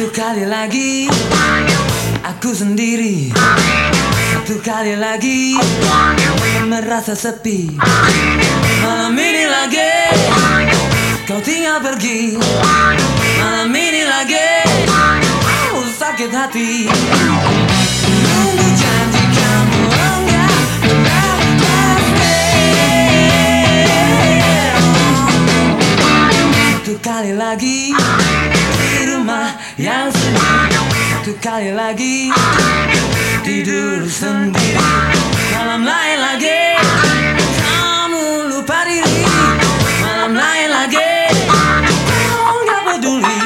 Satu kali lagi. Aku sendiri. Satu kali lagi. Merasa sepi. Malam ini lagi. Kau tinggal pergi. Malam ini lagi. Sakit hati yang sunyi Satu kali lagi. Tidur sendiri. Malam lain lagi. Kamu lupa diri. Malam lain lagi. Kau nggak peduli.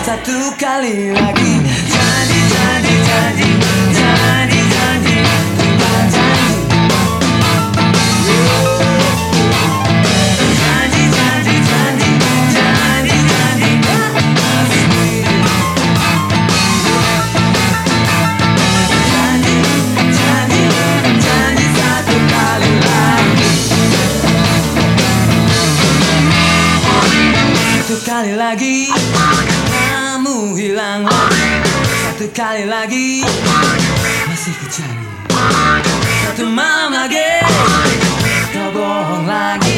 Satu kali lagi. Janji, janji, janji kali lagi. Kamu hilang. Satu kali lagi. Masih kecari Satu malam lagi. Kau bohong lagi.